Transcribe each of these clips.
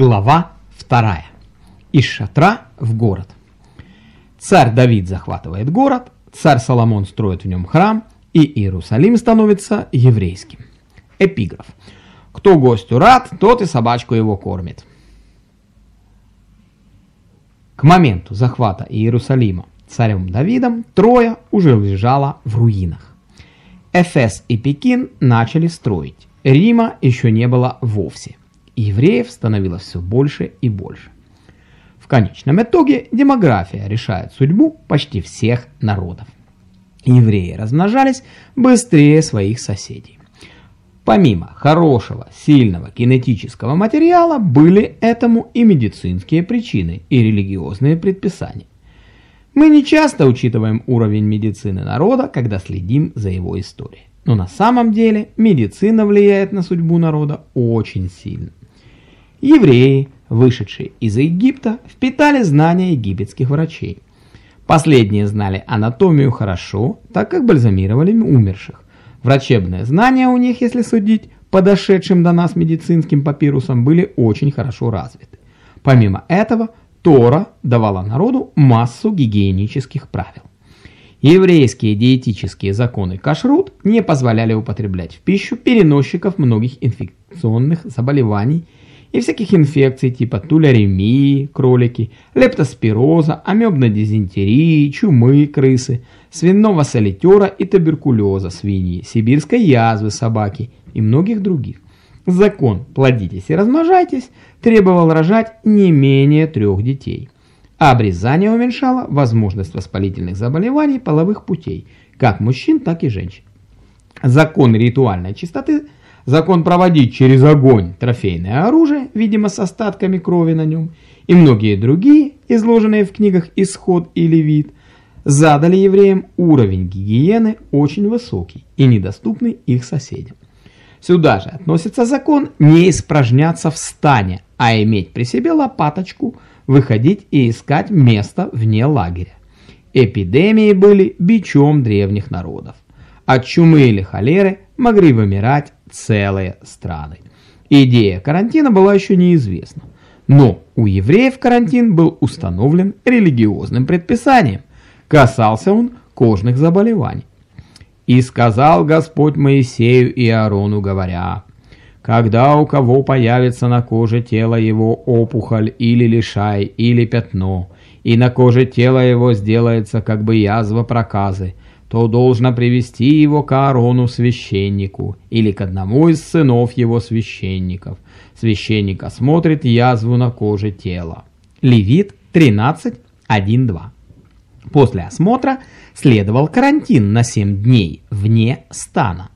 Глава 2. Из шатра в город. Царь Давид захватывает город, царь Соломон строит в нем храм, и Иерусалим становится еврейским. Эпиграф. Кто гостю рад, тот и собачку его кормит. К моменту захвата Иерусалима царем Давидом Троя уже лежала в руинах. Эфес и Пекин начали строить, Рима еще не было вовсе евреев становилось все больше и больше. В конечном итоге демография решает судьбу почти всех народов. Евреи размножались быстрее своих соседей. Помимо хорошего, сильного кинетического материала, были этому и медицинские причины, и религиозные предписания. Мы не часто учитываем уровень медицины народа, когда следим за его историей. Но на самом деле медицина влияет на судьбу народа очень сильно. Евреи, вышедшие из Египта, впитали знания египетских врачей. Последние знали анатомию хорошо, так как бальзамировали умерших. Врачебные знания у них, если судить по дошедшим до нас медицинским папирусам, были очень хорошо развиты. Помимо этого, Тора давала народу массу гигиенических правил. Еврейские диетические законы кашрут не позволяли употреблять в пищу переносчиков многих инфекционных заболеваний и всяких инфекций типа туляремии, кролики, лептоспироза, амебной дизентерии, чумы, крысы, свиного солитера и туберкулеза свиньи, сибирской язвы собаки и многих других. Закон «плодитесь и размножайтесь» требовал рожать не менее трех детей. А обрезание уменьшало возможность воспалительных заболеваний половых путей, как мужчин, так и женщин. Закон ритуальной чистоты – закон проводить через огонь трофейное оружие, видимо с остатками крови на нем, и многие другие, изложенные в книгах «Исход» и «Левит», задали евреям уровень гигиены очень высокий и недоступный их соседям. Сюда же относится закон не испражняться в стане, а иметь при себе лопаточку, выходить и искать место вне лагеря. Эпидемии были бичом древних народов. От чумы или холеры могли вымирать целые страны. Идея карантина была еще неизвестна, но у евреев карантин был установлен религиозным предписанием. Касался он кожных заболеваний. «И сказал Господь Моисею и Аарону, говоря, «Когда у кого появится на коже тела его опухоль или лишай, или пятно, и на коже тела его сделается как бы язва проказы, то должно привести его к Аарону священнику или к одному из сынов его священников. Священник осмотрит язву на коже тела. Левит 13.1.2 После осмотра следовал карантин на 7 дней вне стана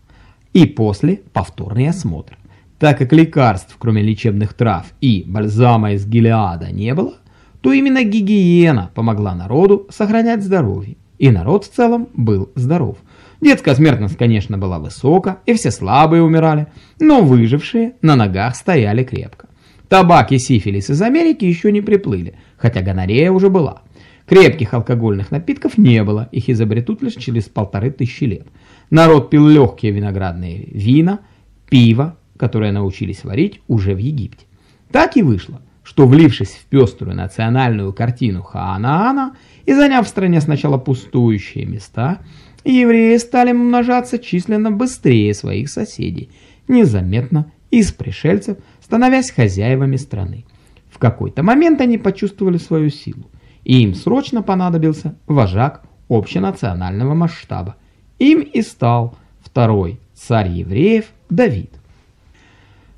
и после повторный осмотр. Так как лекарств, кроме лечебных трав и бальзама из Гилеада не было, то именно гигиена помогла народу сохранять здоровье и народ в целом был здоров. Детская смертность, конечно, была высока, и все слабые умирали, но выжившие на ногах стояли крепко. Табак и сифилис из Америки еще не приплыли, хотя гонорея уже была. Крепких алкогольных напитков не было, их изобретут лишь через полторы тысячи лет. Народ пил легкие виноградные вина, пиво, которое научились варить уже в Египте. Так и вышло, что влившись в пеструю национальную картину Хаанаана и заняв в стране сначала пустующие места, евреи стали умножаться численно быстрее своих соседей, незаметно из пришельцев, становясь хозяевами страны. В какой-то момент они почувствовали свою силу, и им срочно понадобился вожак общенационального масштаба. Им и стал второй царь евреев Давид.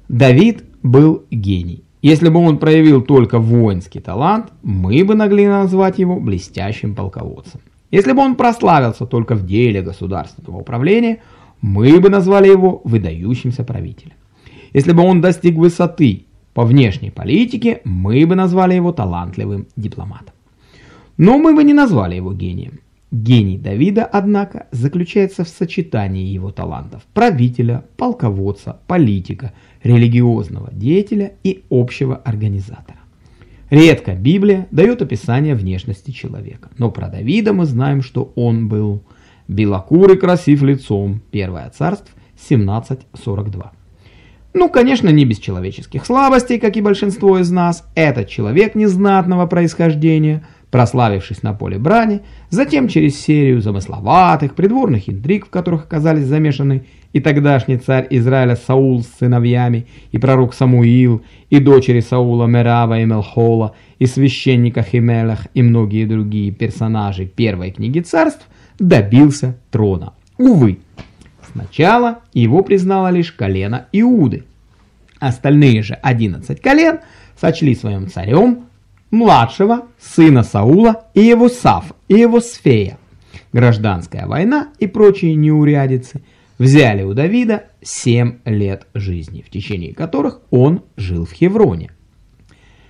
Давид был гений. Если бы он проявил только воинский талант, мы бы могли назвать его блестящим полководцем. Если бы он прославился только в деле государственного управления, мы бы назвали его выдающимся правителем. Если бы он достиг высоты по внешней политике, мы бы назвали его талантливым дипломатом. Но мы бы не назвали его гением. Гений Давида, однако, заключается в сочетании его талантов правителя, полководца, политика, религиозного деятеля и общего организатора. Редко Библия дает описание внешности человека, но про Давида мы знаем, что он был белокурый красив лицом, Первое царство 17.42. Ну, конечно, не без человеческих слабостей, как и большинство из нас. Этот человек незнатного происхождения, прославившись на поле брани, затем через серию замысловатых придворных интриг, в которых оказались замешаны и тогдашний царь Израиля Саул с сыновьями, и пророк Самуил, и дочери Саула Мерава и Мелхола, и священника Химелах, и многие другие персонажи первой книги царств, добился трона. Увы, Сначала его признало лишь колено Иуды. Остальные же 11 колен сочли своим царем младшего сына Саула и его Сафа, и его Сфея. Гражданская война и прочие неурядицы взяли у Давида 7 лет жизни, в течение которых он жил в Хевроне.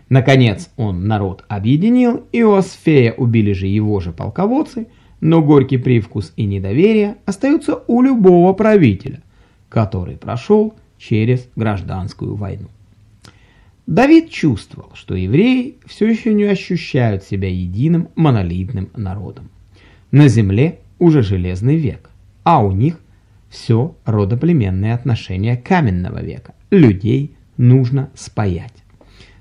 Наконец он народ объединил, и у Асфея убили же его же полководцы – но горький привкус и недоверие остаются у любого правителя, который прошел через гражданскую войну. Давид чувствовал, что евреи все еще не ощущают себя единым монолитным народом. На земле уже железный век, а у них все родоплеменные отношения каменного века. Людей нужно спаять.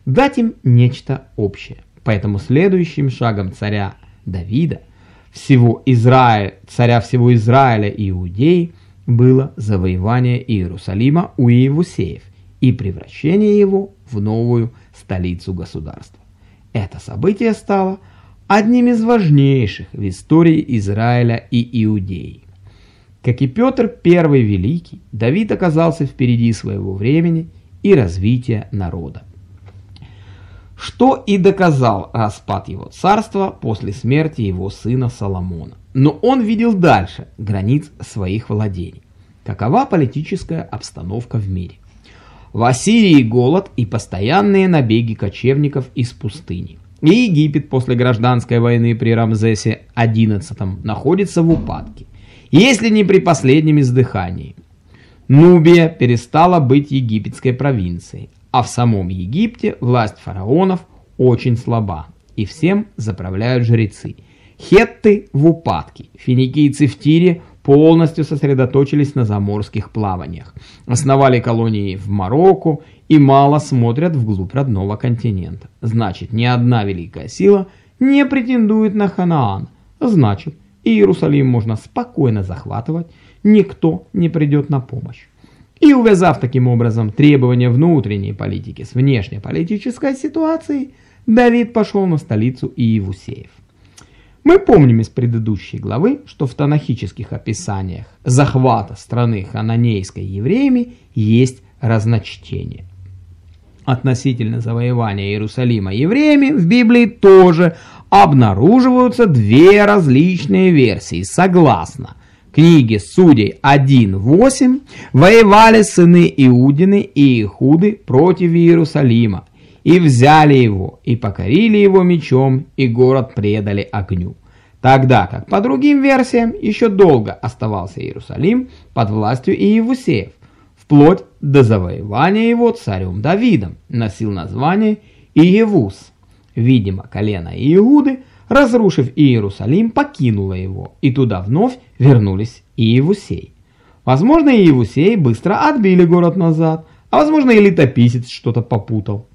Дать им нечто общее. Поэтому следующим шагом царя Давида – всего Израиля, царя всего Израиля и Иудеи, было завоевание Иерусалима у Иевусеев и превращение его в новую столицу государства. Это событие стало одним из важнейших в истории Израиля и Иудеи. Как и Петр I Великий, Давид оказался впереди своего времени и развития народа что и доказал распад его царства после смерти его сына Соломона. Но он видел дальше границ своих владений. Какова политическая обстановка в мире? В Ассирии голод и постоянные набеги кочевников из пустыни. И Египет после гражданской войны при Рамзесе XI находится в упадке, если не при последнем издыхании. Нубия перестала быть египетской провинцией, а в самом Египте власть фараонов очень слаба, и всем заправляют жрецы. Хетты в упадке, финикийцы в Тире полностью сосредоточились на заморских плаваниях, основали колонии в Марокко и мало смотрят вглубь родного континента. Значит, ни одна великая сила не претендует на Ханаан, значит, Иерусалим можно спокойно захватывать, никто не придет на помощь. И увязав таким образом требования внутренней политики с внешнеполитической ситуацией, Давид пошел на столицу Иевусеев. Мы помним из предыдущей главы, что в танахических описаниях захвата страны хананейской евреями есть разночтение. Относительно завоевания Иерусалима евреями в Библии тоже обнаруживаются две различные версии, согласно – книге Судей 1.8 воевали сыны Иудины и Ихуды против Иерусалима, и взяли его, и покорили его мечом, и город предали огню. Тогда как по другим версиям еще долго оставался Иерусалим под властью Иевусеев, вплоть до завоевания его царем Давидом, носил название Иевус. Видимо, колено Иуды – разрушив Иерусалим, покинула его, и туда вновь вернулись Иевусей. Возможно, Иевусей быстро отбили город назад, а возможно и летописец что-то попутал.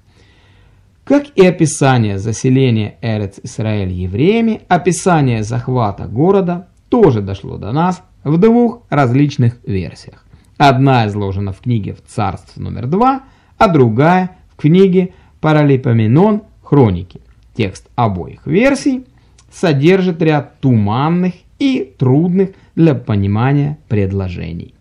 Как и описание заселения Эрец-Исраэль евреями, описание захвата города тоже дошло до нас в двух различных версиях. Одна изложена в книге «В царств номер 2», а другая в книге «Паралипоменон. Хроники». Текст обоих версий содержит ряд туманных и трудных для понимания предложений.